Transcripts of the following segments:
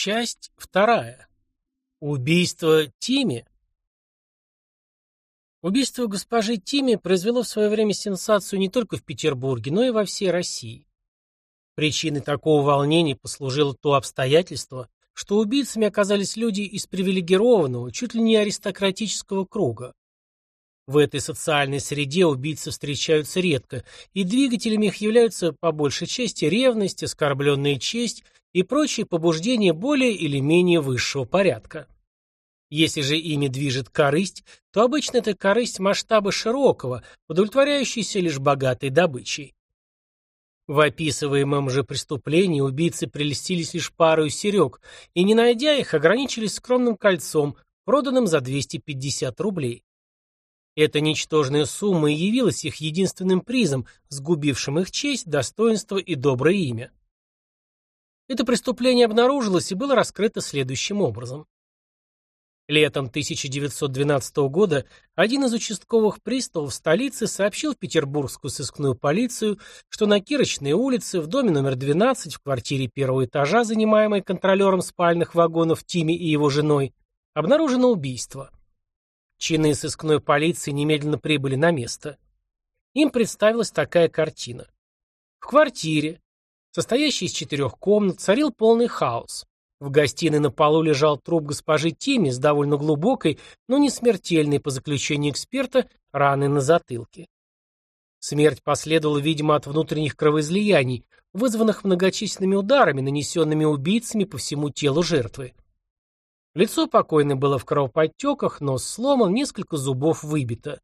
Часть вторая. Убийство Тими. Убийство госпожи Тими произвело в свое время сенсацию не только в Петербурге, но и во всей России. Причиной такого волнения послужило то обстоятельство, что убийцами оказались люди из привилегированного, чуть ли не аристократического круга. В этой социальной среде убийцы встречаются редко, и двигателями их являются по большей части ревность, оскорбленная честь и прочие побуждения более или менее высшего порядка. Если же ими движет корысть, то обычно это корысть масштаба широкого, удовлетворяющаяся лишь богатой добычей. В описываемом же преступлении убийцы прелестились лишь пару серег и, не найдя их, ограничились скромным кольцом, проданным за 250 рублей. Эта ничтожная сумма и явилась их единственным призом, сгубившим их честь, достоинство и доброе имя. Это преступление обнаружилось и было раскрыто следующим образом. Летом 1912 года один из участковых приставов столицы сообщил в петербургскую сыскную полицию, что на Кирочной улице в доме номер 12 в квартире первого этажа, занимаемой контролером спальных вагонов Тими и его женой, обнаружено убийство. Чины сыскной полиции немедленно прибыли на место. Им представилась такая картина. В квартире, состоящей из четырех комнат, царил полный хаос. В гостиной на полу лежал труп госпожи Тими с довольно глубокой, но не смертельной, по заключению эксперта, раной на затылке. Смерть последовала, видимо, от внутренних кровоизлияний, вызванных многочисленными ударами, нанесенными убийцами по всему телу жертвы. Лицо покойной было в кровоподтеках, нос сломан, несколько зубов выбито.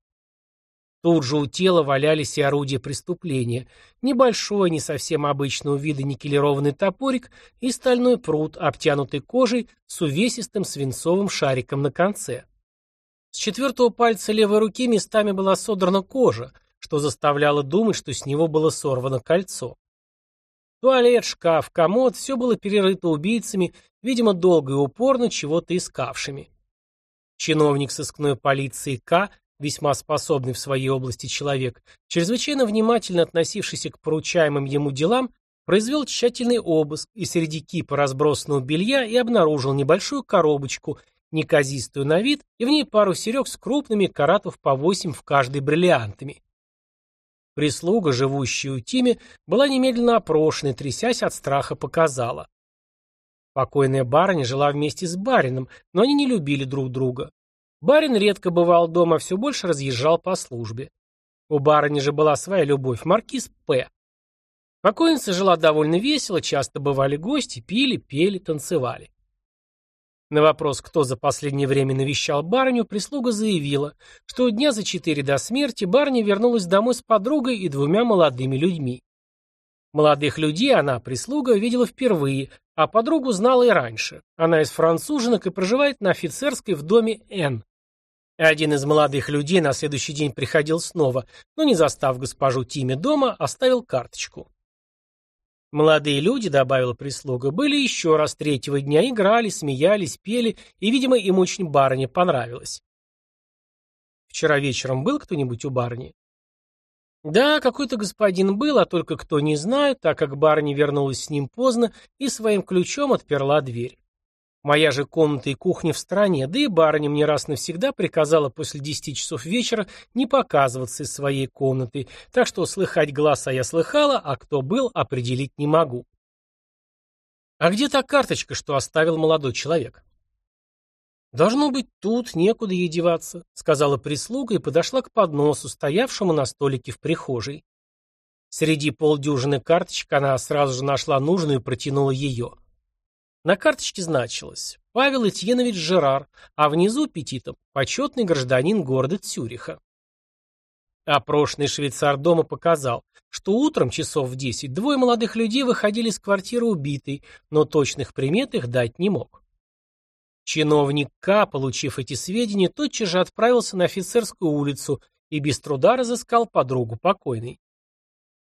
Тут же у тела валялись и орудия преступления. Небольшой, не совсем обычного вида никелированный топорик и стальной пруд, обтянутый кожей с увесистым свинцовым шариком на конце. С четвертого пальца левой руки местами была содрана кожа, что заставляло думать, что с него было сорвано кольцо. Туалет, шкаф, комод – все было перерыто убийцами, видимо, долго и упорно чего-то искавшими. Чиновник сыскной полиции К весьма способный в своей области человек, чрезвычайно внимательно относившийся к поручаемым ему делам, произвел тщательный обыск и среди кипа разбросанного белья и обнаружил небольшую коробочку, неказистую на вид, и в ней пару серег с крупными каратов по восемь в каждой бриллиантами. Прислуга, живущая у Тиме, была немедленно опрошена трясясь от страха, показала. Покойная барыня жила вместе с барином, но они не любили друг друга. Барин редко бывал дома, все больше разъезжал по службе. У барыни же была своя любовь, маркиз П. Покойница жила довольно весело, часто бывали гости, пили, пели, танцевали. На вопрос, кто за последнее время навещал барыню, прислуга заявила, что дня за четыре до смерти барыня вернулась домой с подругой и двумя молодыми людьми. Молодых людей она, прислуга, видела впервые, а подругу знала и раньше. Она из француженок и проживает на офицерской в доме Н. Один из молодых людей на следующий день приходил снова, но не застав госпожу Тиме дома, оставил карточку. Молодые люди, добавила прислуга, были еще раз третьего дня, играли, смеялись, пели, и, видимо, им очень барыня понравилось. Вчера вечером был кто-нибудь у барыни? Да, какой-то господин был, а только кто не знает, так как барыня вернулась с ним поздно и своим ключом отперла дверь. Моя же комната и кухня в стороне, да и барыня мне раз навсегда приказала после десяти часов вечера не показываться из своей комнаты, так что слыхать глаз, а я слыхала, а кто был, определить не могу. А где та карточка, что оставил молодой человек? Должно быть, тут некуда ей деваться, сказала прислуга и подошла к подносу, стоявшему на столике в прихожей. Среди полдюжины карточек она сразу же нашла нужную и протянула ее. На карточке значилось «Павел Этьенович Жерар», а внизу петитом «Почетный гражданин города Цюриха». Опрошенный швейцар дома показал, что утром часов в десять двое молодых людей выходили из квартиры убитой, но точных примет их дать не мог. Чиновник К, получив эти сведения, тотчас же отправился на офицерскую улицу и без труда разыскал подругу покойной.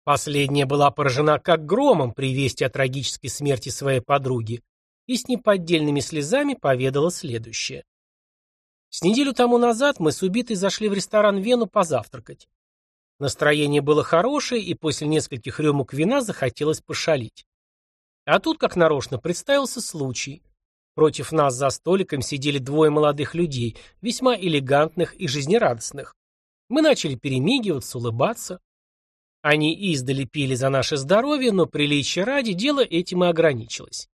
Последняя была поражена как громом при вести о трагической смерти своей подруги, и с неподдельными слезами поведала следующее. С неделю тому назад мы с убитой зашли в ресторан Вену позавтракать. Настроение было хорошее, и после нескольких рюмок вина захотелось пошалить. А тут, как нарочно, представился случай. Против нас за столиком сидели двое молодых людей, весьма элегантных и жизнерадостных. Мы начали перемигиваться, улыбаться. Они издали пили за наше здоровье, но приличия ради дело этим и ограничилось.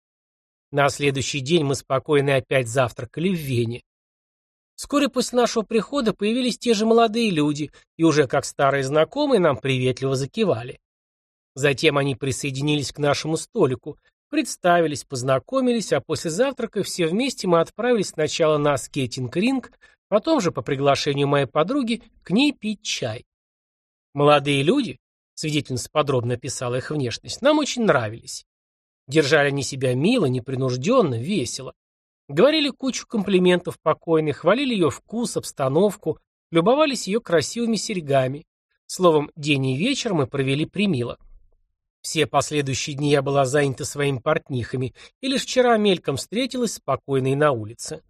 На следующий день мы спокойно опять завтракали в Вене. Вскоре после нашего прихода появились те же молодые люди, и уже как старые знакомые нам приветливо закивали. Затем они присоединились к нашему столику, Представились, познакомились, а после завтрака все вместе мы отправились сначала на скейтинг-ринг, потом же, по приглашению моей подруги, к ней пить чай. Молодые люди, свидетельница подробно описала их внешность, нам очень нравились. Держали они себя мило, непринужденно, весело. Говорили кучу комплиментов покойной, хвалили ее вкус, обстановку, любовались ее красивыми серьгами. Словом, день и вечер мы провели примило. Все последующие дни я была занята своими портнихами, и лишь вчера мельком встретилась спокойной на улице.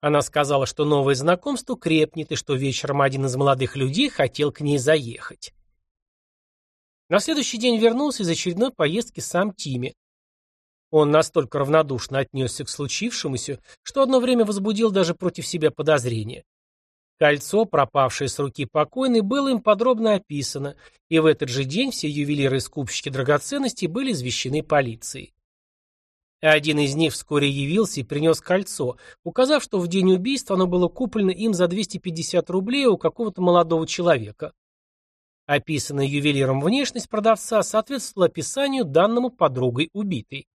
Она сказала, что новое знакомство крепнет, и что вечером один из молодых людей хотел к ней заехать. На следующий день вернулся из очередной поездки сам Тиме. Он настолько равнодушно отнесся к случившемуся, что одно время возбудил даже против себя подозрения. Кольцо, пропавшее с руки покойной, было им подробно описано, и в этот же день все ювелиры и скупщики драгоценностей были извещены полицией. Один из них вскоре явился и принес кольцо, указав, что в день убийства оно было куплено им за 250 рублей у какого-то молодого человека. Описанная ювелиром внешность продавца соответствовала описанию данному подругой убитой.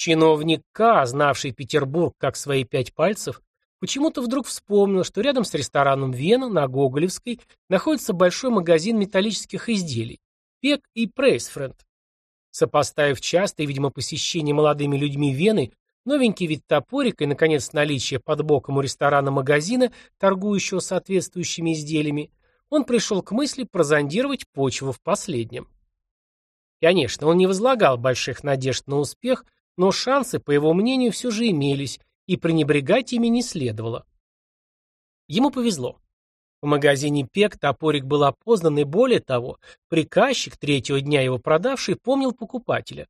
Чиновник К, знавший Петербург как свои пять пальцев, Почему-то вдруг вспомнил, что рядом с рестораном «Вена» на Гоголевской находится большой магазин металлических изделий «Пек» и «Прейсфренд». Сопоставив частое, видимо, посещение молодыми людьми Вены, новенький вид топорика и, наконец, наличие под боком у ресторана магазина, торгующего соответствующими изделиями, он пришел к мысли прозондировать почву в последнем. Конечно, он не возлагал больших надежд на успех, но шансы, по его мнению, все же имелись, и пренебрегать ими не следовало. Ему повезло. В магазине ПЕК топорик был опознан, и более того, приказчик, третьего дня его продавший, помнил покупателя.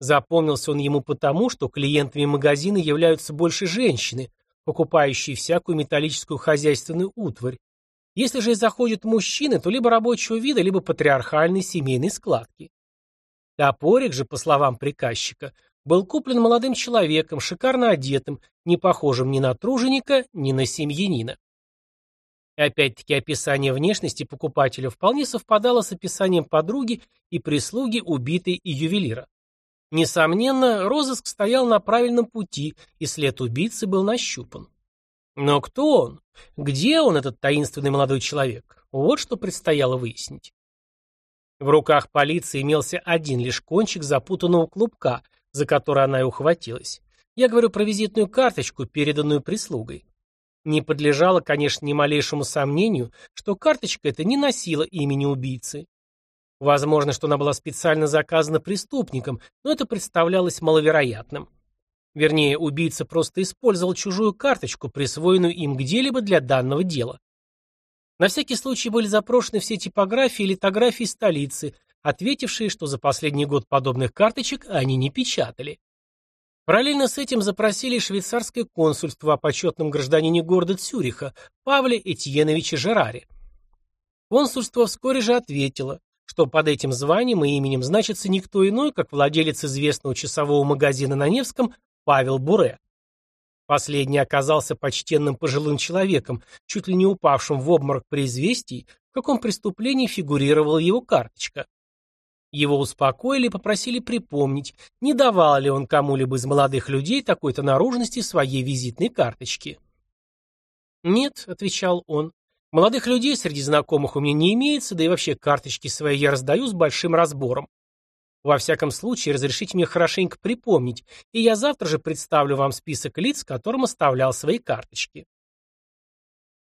Запомнился он ему потому, что клиентами магазина являются больше женщины, покупающие всякую металлическую хозяйственную утварь. Если же заходят мужчины, то либо рабочего вида, либо патриархальной семейной складки. Топорик же, по словам приказчика, был куплен молодым человеком, шикарно одетым, не похожим ни на труженика, ни на семьянина. Опять-таки описание внешности покупателя вполне совпадало с описанием подруги и прислуги убитой и ювелира. Несомненно, розыск стоял на правильном пути, и след убийцы был нащупан. Но кто он? Где он, этот таинственный молодой человек? Вот что предстояло выяснить. В руках полиции имелся один лишь кончик запутанного клубка, за который она и ухватилась. Я говорю про визитную карточку, переданную прислугой. Не подлежало, конечно, ни малейшему сомнению, что карточка эта не носила имени убийцы. Возможно, что она была специально заказана преступником, но это представлялось маловероятным. Вернее, убийца просто использовал чужую карточку, присвоенную им где-либо для данного дела. На всякий случай были запрошены все типографии и литографии столицы, ответившие, что за последний год подобных карточек они не печатали. Параллельно с этим запросили швейцарское консульство о почетном гражданине города Цюриха Павле Этьеновиче Жераре. Консульство вскоре же ответило, что под этим званием и именем значится никто иной, как владелец известного часового магазина на Невском Павел Буре. Последний оказался почтенным пожилым человеком, чуть ли не упавшим в обморок при известии, в каком преступлении фигурировала его карточка. Его успокоили и попросили припомнить, не давал ли он кому-либо из молодых людей такой-то наружности своей визитной карточки. «Нет», — отвечал он, — «молодых людей среди знакомых у меня не имеется, да и вообще карточки свои я раздаю с большим разбором. Во всяком случае, разрешите мне хорошенько припомнить, и я завтра же представлю вам список лиц, которым оставлял свои карточки».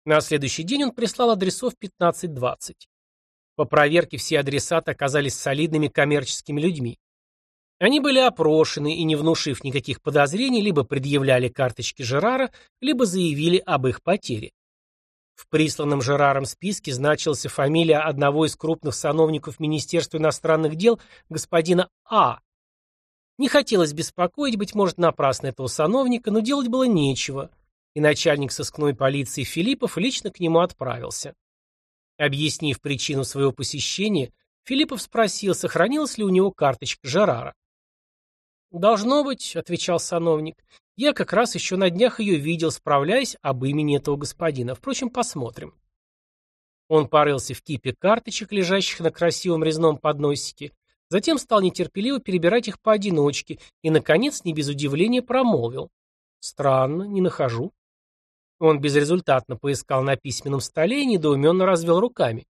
На следующий день он прислал адресов 15-20. По проверке все адресаты оказались солидными коммерческими людьми. Они были опрошены и, не внушив никаких подозрений, либо предъявляли карточки Жерара, либо заявили об их потере. В присланном Жераром списке значилась фамилия одного из крупных сановников Министерства иностранных дел господина А. Не хотелось беспокоить, быть может, напрасно этого сановника, но делать было нечего, и начальник сыскной полиции Филиппов лично к нему отправился. Объяснив причину своего посещения, Филиппов спросил, сохранилась ли у него карточка Жерара. «Должно быть», — отвечал сановник. «Я как раз еще на днях ее видел, справляясь об имени этого господина. Впрочем, посмотрим». Он порылся в кипе карточек, лежащих на красивом резном подносике, затем стал нетерпеливо перебирать их поодиночке и, наконец, не без удивления промолвил. «Странно, не нахожу». Он безрезультатно поискал на письменном столе и недоуменно развел руками.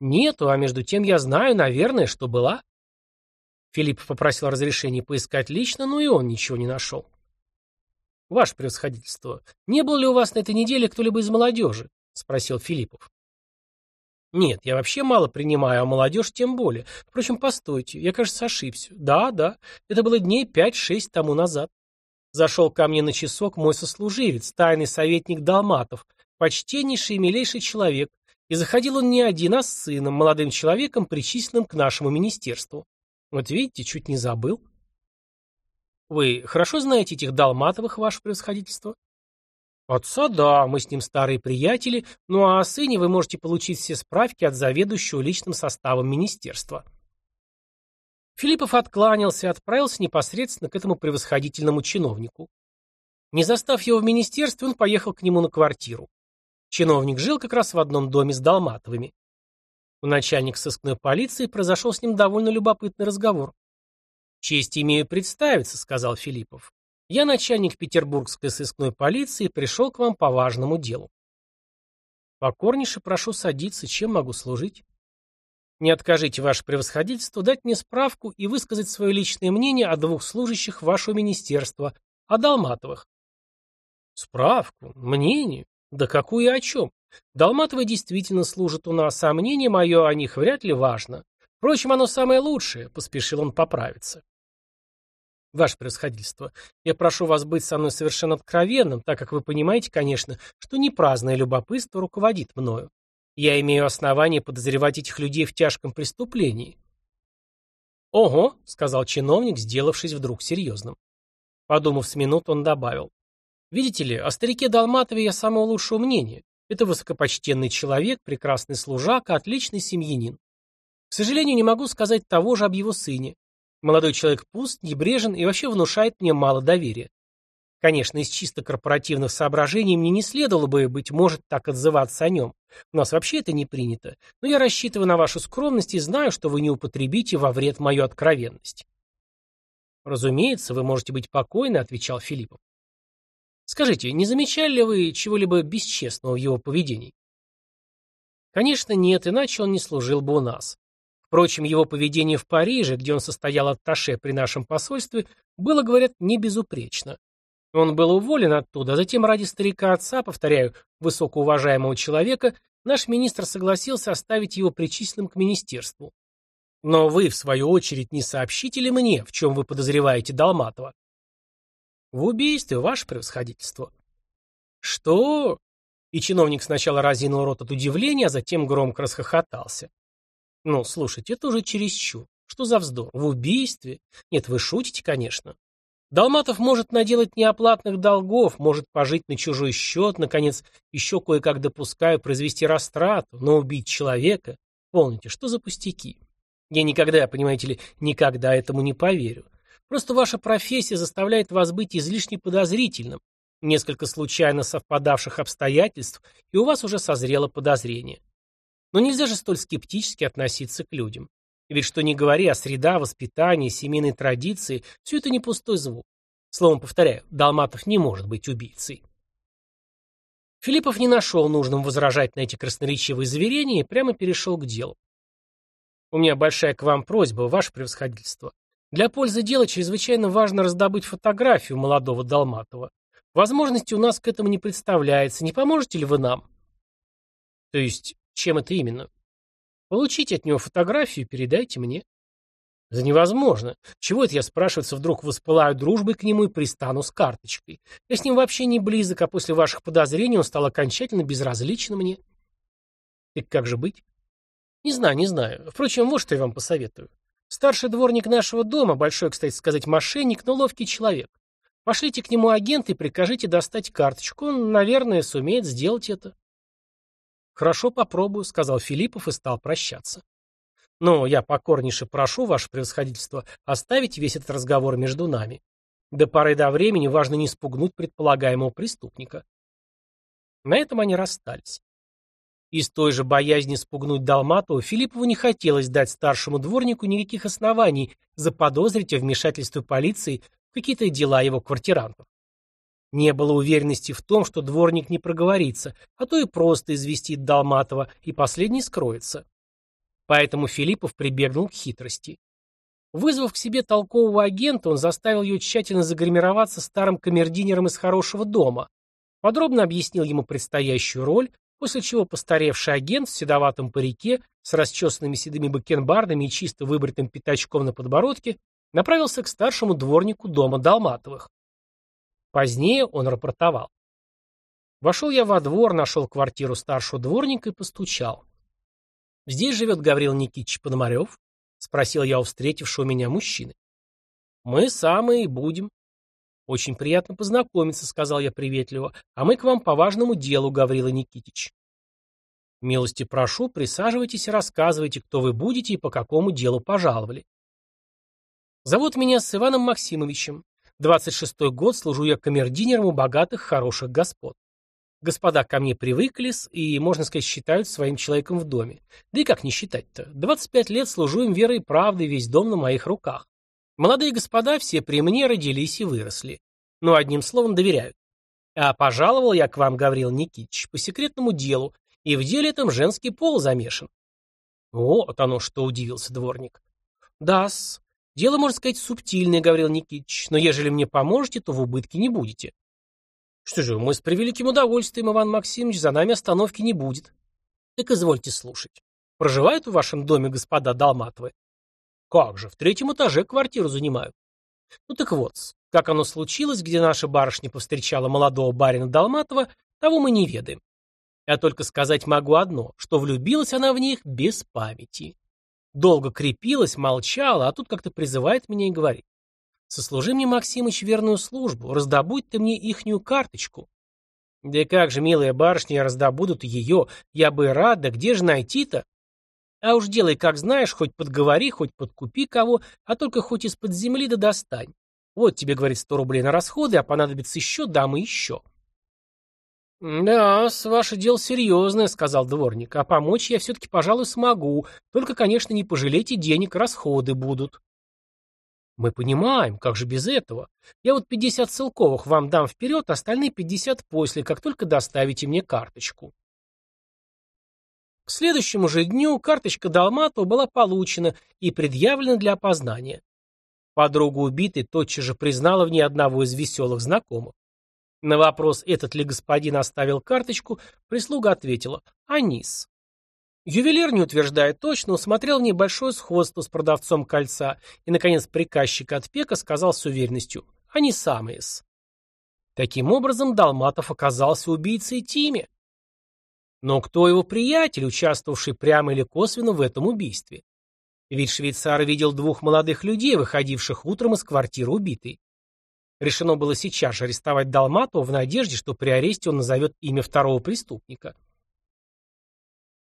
«Нету, а между тем я знаю, наверное, что была». Филипп попросил разрешения поискать лично, но и он ничего не нашел. «Ваше превосходительство, не был ли у вас на этой неделе кто-либо из молодежи?» — спросил Филиппов. «Нет, я вообще мало принимаю, а молодежь тем более. Впрочем, постойте, я, кажется, ошибся. Да, да, это было дней пять-шесть тому назад. Зашел ко мне на часок мой сослуживец, тайный советник Далматов, почтеннейший и милейший человек, и заходил он не один, а с сыном, молодым человеком, причисленным к нашему министерству. Вот видите, чуть не забыл. Вы хорошо знаете этих Далматовых, ваше превосходительство? Отца, да, мы с ним старые приятели, ну а о сыне вы можете получить все справки от заведующего личным составом министерства. Филиппов откланялся и отправился непосредственно к этому превосходительному чиновнику. Не застав его в министерстве, он поехал к нему на квартиру. Чиновник жил как раз в одном доме с Далматовыми. У начальника сыскной полиции произошел с ним довольно любопытный разговор. «Честь имею представиться», — сказал Филиппов. «Я начальник петербургской сыскной полиции пришел к вам по важному делу». «Покорнейше прошу садиться, чем могу служить?» «Не откажите, ваше превосходительство, дать мне справку и высказать свое личное мнение о двух служащих вашего министерства, о Далматовых». «Справку? Мнение? Да какую и о чем? Долматовы действительно служат у нас, а мнение мое о них вряд ли важно. Впрочем, оно самое лучшее, поспешил он поправиться. Ваше превосходительство, я прошу вас быть со мной совершенно откровенным, так как вы понимаете, конечно, что не праздное любопытство руководит мною. Я имею основание подозревать этих людей в тяжком преступлении. «Ого», — сказал чиновник, сделавшись вдруг серьезным. Подумав с минут, он добавил. «Видите ли, о старике Долматове я самого лучшего мнения. Это высокопочтенный человек, прекрасный служака, отличный семьянин. К сожалению, не могу сказать того же об его сыне. Молодой человек пуст, небрежен и вообще внушает мне мало доверия. Конечно, из чисто корпоративных соображений мне не следовало бы, быть может, так отзываться о нем. У нас вообще это не принято. Но я рассчитываю на вашу скромность и знаю, что вы не употребите во вред мою откровенность. «Разумеется, вы можете быть покойны», — отвечал Филиппов. Скажите, не замечали ли вы чего-либо бесчестного в его поведении? Конечно, нет, иначе он не служил бы у нас. Впрочем, его поведение в Париже, где он состоял атташе при нашем посольстве, было, говорят, не безупречно. Он был уволен оттуда, а затем ради старика отца, повторяю, высокоуважаемого человека, наш министр согласился оставить его причисленным к министерству. Но вы, в свою очередь, не сообщите ли мне, в чем вы подозреваете Долматова? В убийстве, ваше превосходительство. Что? И чиновник сначала разинул рот от удивления, а затем громко расхохотался. Ну, слушайте, это уже чересчур. Что за вздор? В убийстве? Нет, вы шутите, конечно. Долматов может наделать неоплатных долгов, может пожить на чужой счет, наконец, еще кое-как допускаю произвести растрату, но убить человека? Помните, что за пустяки? Я никогда, понимаете ли, никогда этому не поверю. Просто ваша профессия заставляет вас быть излишне подозрительным. Несколько случайно совпадавших обстоятельств, и у вас уже созрело подозрение. Но нельзя же столь скептически относиться к людям. Ведь что ни говори, а среда, воспитание, семейные традиции – все это не пустой звук. Словом, повторяю, Далматов не может быть убийцей. Филиппов не нашел нужным возражать на эти красноречивые заверения и прямо перешел к делу. «У меня большая к вам просьба, ваше превосходительство. Для пользы дела чрезвычайно важно раздобыть фотографию молодого Долматова. Возможности у нас к этому не представляется. Не поможете ли вы нам? То есть, чем это именно? Получите от него фотографию и передайте мне. Это невозможно. Чего это я, спрашивается, вдруг воспылаю дружбой к нему и пристану с карточкой? Я с ним вообще не близок, а после ваших подозрений он стал окончательно безразличен мне. Так как же быть? Не знаю, не знаю. Впрочем, вот что я вам посоветую. Старший дворник нашего дома, большой, кстати сказать, мошенник, но ловкий человек. Пошлите к нему агента и прикажите достать карточку. Он, наверное, сумеет сделать это. Хорошо, попробую, сказал Филиппов и стал прощаться. Но я покорнейше прошу, ваше превосходительство, оставить весь этот разговор между нами. До поры до времени важно не спугнуть предполагаемого преступника. На этом они расстались. Из той же боязни спугнуть Долматова Филиппову не хотелось дать старшему дворнику никаких оснований заподозрить о вмешательстве полиции в какие-то дела его квартирантов. Не было уверенности в том, что дворник не проговорится, а то и просто известит Долматова, и последний скроется. Поэтому Филиппов прибегнул к хитрости. Вызвав к себе толкового агента, он заставил ее тщательно загримироваться старым камердинером из хорошего дома, подробно объяснил ему предстоящую роль, после чего постаревший агент в седоватом парике с расчесанными седыми бакенбардами и чисто выбритым пятачком на подбородке направился к старшему дворнику дома Долматовых. Позднее он рапортовал. Вошел я во двор, нашел квартиру старшего дворника и постучал. «Здесь живет Гаврил Никитич Пономарев?» — спросил я у встретившего меня мужчины. «Мы самые и будем», «Очень приятно познакомиться», — сказал я приветливо. «А мы к вам по важному делу, Гаврила Никитич». «Милости прошу, присаживайтесь и рассказывайте, кто вы будете и по какому делу пожаловали». «Зовут меня с Иваном Максимовичем. 26-й год служу я камердинером у богатых, хороших господ. Господа ко мне привыкли и, можно сказать, считают своим человеком в доме. Да и как не считать-то? 25 лет служу им верой и правдой, весь дом на моих руках. Молодые господа все при мне родились и выросли. Ну, одним словом, доверяют. А пожаловал я к вам, Гаврил Никитич, по секретному делу, и в деле этом женский пол замешан. Вот оно что, удивился дворник. Да-с, дело, можно сказать, субтильное, Гаврил Никитич, но ежели мне поможете, то в убытке не будете. Что же, мы с превеликим удовольствием, Иван Максимович, за нами остановки не будет. Так извольте слушать. Проживают в вашем доме господа Долматовы? Как же, в третьем этаже квартиру занимают. Ну так вот, как оно случилось, где наша барышня повстречала молодого барина Долматова, того мы не ведаем. Я только сказать могу одно, что влюбилась она в них без памяти. Долго крепилась, молчала, а тут как-то призывает меня и говорит. Сослужи мне, Максимыч, верную службу, раздобудь ты мне ихнюю карточку. Да как же, милая барышня, раздобудут ее, я бы рад, да где же найти-то? А уж делай, как знаешь, хоть подговори, хоть подкупи кого, а только хоть из-под земли да достань. Вот тебе, говорит, сто рублей на расходы, а понадобится еще, дам и еще. «Да, с ваше дело серьезное», — сказал дворник, — «а помочь я все-таки, пожалуй, смогу, только, конечно, не пожалейте денег, расходы будут». «Мы понимаем, как же без этого? Я вот пятьдесят целковых вам дам вперед, остальные пятьдесят после, как только доставите мне карточку». К следующему же дню карточка Далматова была получена и предъявлена для опознания. Подруга убитой тотчас же признала в ней одного из веселых знакомых. На вопрос, этот ли господин оставил карточку, прислуга ответила «Анис». Ювелир, не утверждая точно, усмотрел в сходство с продавцом кольца, и, наконец, приказчик от Пека сказал с уверенностью «Они самые-с». Таким образом, Далматов оказался убийцей Тиме. Но кто его приятель, участвовавший прямо или косвенно в этом убийстве? Ведь швейцар видел двух молодых людей, выходивших утром из квартиры убитой. Решено было сейчас же арестовать Далматова в надежде, что при аресте он назовет имя второго преступника.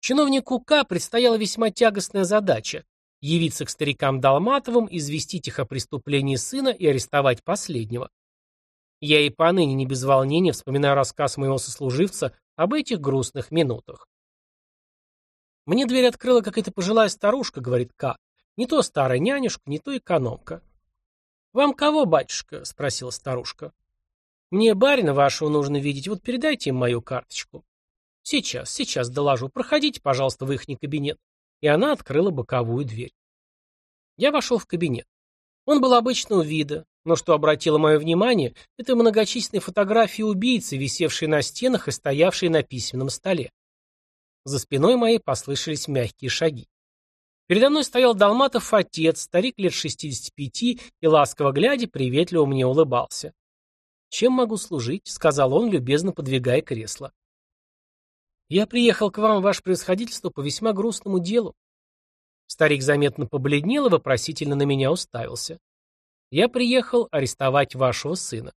Чиновнику К предстояла весьма тягостная задача – явиться к старикам Далматовым, известить их о преступлении сына и арестовать последнего. Я и поныне не без волнения вспоминаю рассказ моего сослуживца об этих грустных минутах. «Мне дверь открыла какая-то пожилая старушка», — говорит К. «Не то старая нянюшка, не то экономка». «Вам кого, батюшка?» — спросила старушка. «Мне барина вашего нужно видеть, вот передайте им мою карточку». «Сейчас, сейчас доложу. Проходите, пожалуйста, в ихний кабинет». И она открыла боковую дверь. Я вошел в кабинет. Он был обычного вида, но что обратило мое внимание, это многочисленные фотографии убийцы, висевшие на стенах и стоявшие на письменном столе. За спиной моей послышались мягкие шаги. Передо мной стоял Долматов отец, старик лет 65, и, ласково глядя, приветливо мне улыбался. «Чем могу служить?» — сказал он, любезно подвигая кресло. «Я приехал к вам, ваше превосходительство, по весьма грустному делу». Старик заметно побледнел и вопросительно на меня уставился. Я приехал арестовать вашего сына.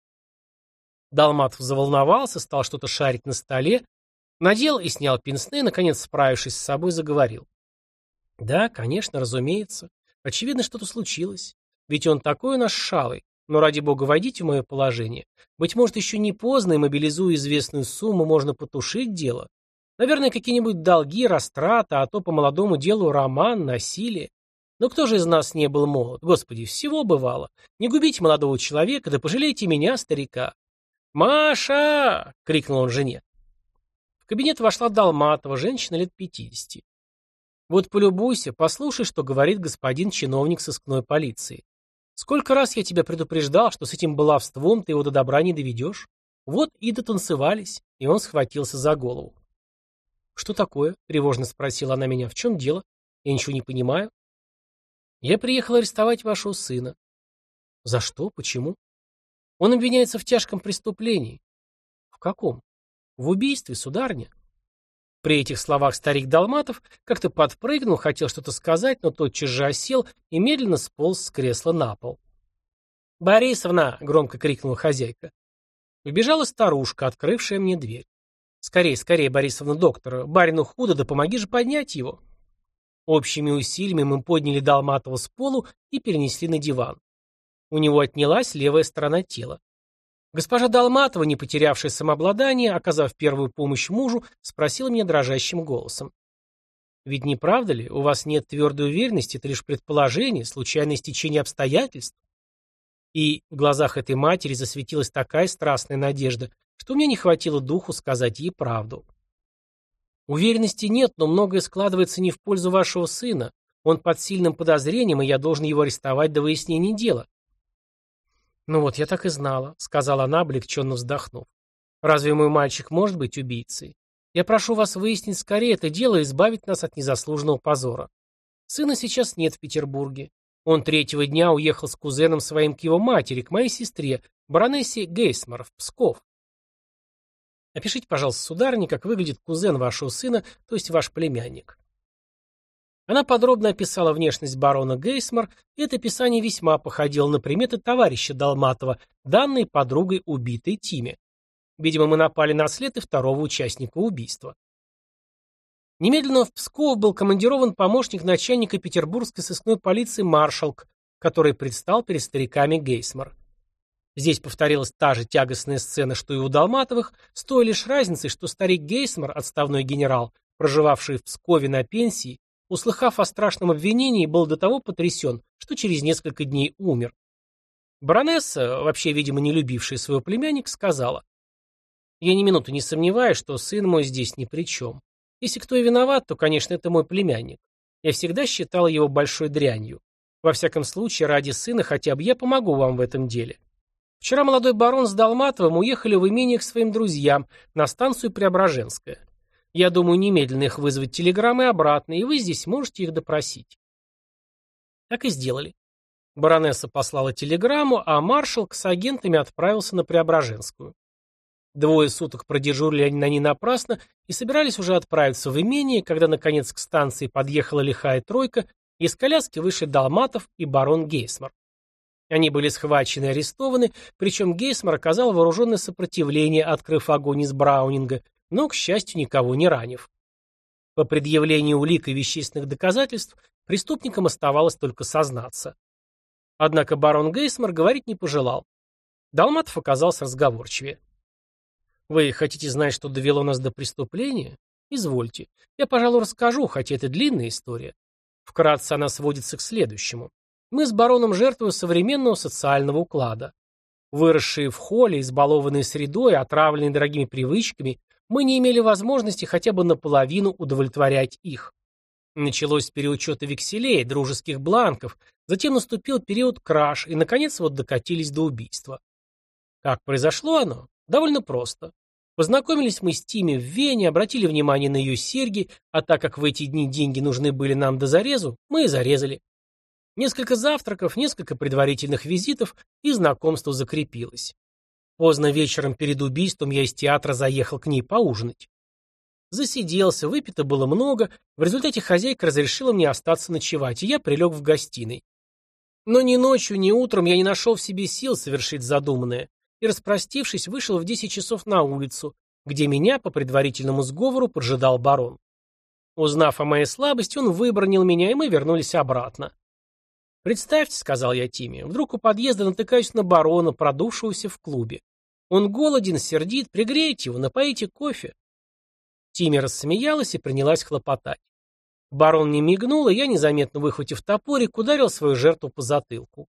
Далматов заволновался, стал что-то шарить на столе, надел и снял пенсне, наконец, справившись с собой, заговорил. Да, конечно, разумеется. Очевидно, что-то случилось. Ведь он такой у нас шалый. Но ради бога, войдите в мое положение. Быть может, еще не поздно, и мобилизуя известную сумму, можно потушить дело. Наверное, какие-нибудь долги, растраты, а то по молодому делу роман, насилие. Но кто же из нас не был молод? Господи, всего бывало. Не губите молодого человека, да пожалейте меня, старика. «Маша!» — крикнул он жене. В кабинет вошла Долматова, женщина лет пятидесяти. «Вот полюбуйся, послушай, что говорит господин чиновник сыскной полиции. Сколько раз я тебя предупреждал, что с этим баловством ты его до добра не доведешь? Вот и дотанцевались». И он схватился за голову. «Что такое?» — тревожно спросила она меня. «В чем дело? Я ничего не понимаю». «Я приехал арестовать вашего сына». «За что? Почему?» Он обвиняется в тяжком преступлении. В каком? В убийстве, сударня. При этих словах старик Долматов как-то подпрыгнул, хотел что-то сказать, но тотчас же осел и медленно сполз с кресла на пол. «Борисовна!» — громко крикнула хозяйка. Убежала старушка, открывшая мне дверь. «Скорее, скорее, Борисовна, доктора. Барину худо, да помоги же поднять его». Общими усилиями мы подняли Долматова с полу и перенесли на диван. У него отнялась левая сторона тела. Госпожа Долматова, не потерявшая самообладание, оказав первую помощь мужу, спросила меня дрожащим голосом. «Ведь не правда ли, у вас нет твердой уверенности, это лишь предположение, случайное стечение обстоятельств?» И в глазах этой матери засветилась такая страстная надежда, что мне не хватило духу сказать ей правду. «Уверенности нет, но многое складывается не в пользу вашего сына. Он под сильным подозрением, и я должен его арестовать до выяснения дела. «Ну вот, я так и знала», — сказала она, облегченно вздохнув. «Разве мой мальчик может быть убийцей? Я прошу вас выяснить скорее это дело и избавить нас от незаслуженного позора. Сына сейчас нет в Петербурге. Он третьего дня уехал с кузеном своим к его матери, к моей сестре, баронессе Гейсмар, в Псков. Опишите, пожалуйста, сударыня, как выглядит кузен вашего сына, то есть ваш племянник. Она подробно описала внешность барона Гейсмар, и это описание весьма походило на приметы товарища Долматова, данные подругой убитой Тиме. Видимо, мы напали на след и второго участника убийства. Немедленно в Псков был командирован помощник начальника петербургской сыскной полиции маршалк, который предстал перед стариками Гейсмар. Здесь повторилась та же тягостная сцена, что и у Долматовых, с той лишь разницей, что старик Гейсмар, отставной генерал, проживавший в Пскове на пенсии, услыхав о страшном обвинении, был до того потрясен, что через несколько дней умер. Баронесса, вообще, видимо, не любившая своего племянника, сказала, «Я ни минуты не сомневаюсь, что сын мой здесь ни при чем. Если кто и виноват, то, конечно, это мой племянник. Я всегда считала его большой дрянью. Во всяком случае, ради сына хотя бы я помогу вам в этом деле. Вчера молодой барон с Долматовым уехали в имение к своим друзьям на станцию Преображенская. Я думаю, немедленно их вызвать телеграммой обратно, и вы здесь можете их допросить. Так и сделали. Баронесса послала телеграмму, а маршал с агентами отправился на Преображенскую. Двое суток продежурили они на ней напрасно и собирались уже отправиться в имение, когда, наконец, к станции подъехала лихая тройка, и из коляски вышли Далматов и барон Гейсмар. Они были схвачены и арестованы, причем Гейсмар оказал вооруженное сопротивление, открыв огонь из Браунинга, но, к счастью, никого не ранив. По предъявлению улик и вещественных доказательств преступникам оставалось только сознаться. Однако барон Гейсмар говорить не пожелал. Далматов оказался разговорчивее. «Вы хотите знать, что довело нас до преступления? Извольте. Я, пожалуй, расскажу, хотя это длинная история. Вкратце она сводится к следующему. Мы с бароном жертвуем современного социального уклада. Выросшие в холле, избалованные средой, отравленные дорогими привычками, мы не имели возможности хотя бы наполовину удовлетворять их. Началось с переучета векселей, дружеских бланков, затем наступил период краж, и, наконец, вот докатились до убийства. Как произошло оно? Довольно просто. Познакомились мы с Тими в Вене, обратили внимание на ее серьги, а так как в эти дни деньги нужны были нам до зарезу, мы и зарезали. Несколько завтраков, несколько предварительных визитов, и знакомство закрепилось. Поздно вечером перед убийством я из театра заехал к ней поужинать. Засиделся, выпито было много, в результате хозяйка разрешила мне остаться ночевать, и я прилег в гостиной. Но ни ночью, ни утром я не нашел в себе сил совершить задуманное, и, распростившись, вышел в десять часов на улицу, где меня, по предварительному сговору, поджидал барон. Узнав о моей слабости, он выбронил меня, и мы вернулись обратно. «Представьте», — сказал я Тиме, — «вдруг у подъезда натыкаюсь на барона, продувшегося в клубе. Он голоден, сердит, пригрейте его, напоите кофе». Тиме рассмеялась и принялась хлопотать. Барон не мигнул, и я, незаметно выхватив топорик, ударил свою жертву по затылку.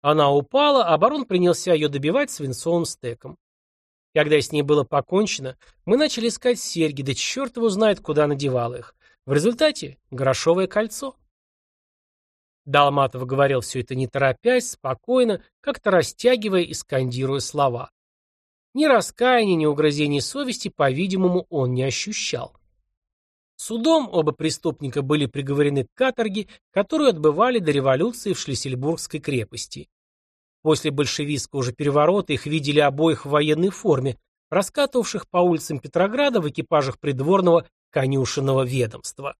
Она упала, а барон принялся ее добивать свинцовым стеком. Когда с ней было покончено, мы начали искать серьги, да черт его знает, куда надевал их. В результате — грошовое кольцо. Далматов говорил все это не торопясь, спокойно, как-то растягивая и скандируя слова. Ни раскаяния, ни угрызений совести, по-видимому, он не ощущал. Судом оба преступника были приговорены к каторге, которую отбывали до революции в Шлиссельбургской крепости. После большевистского же переворота их видели обоих в военной форме, раскатывавших по улицам Петрограда в экипажах придворного конюшенного ведомства.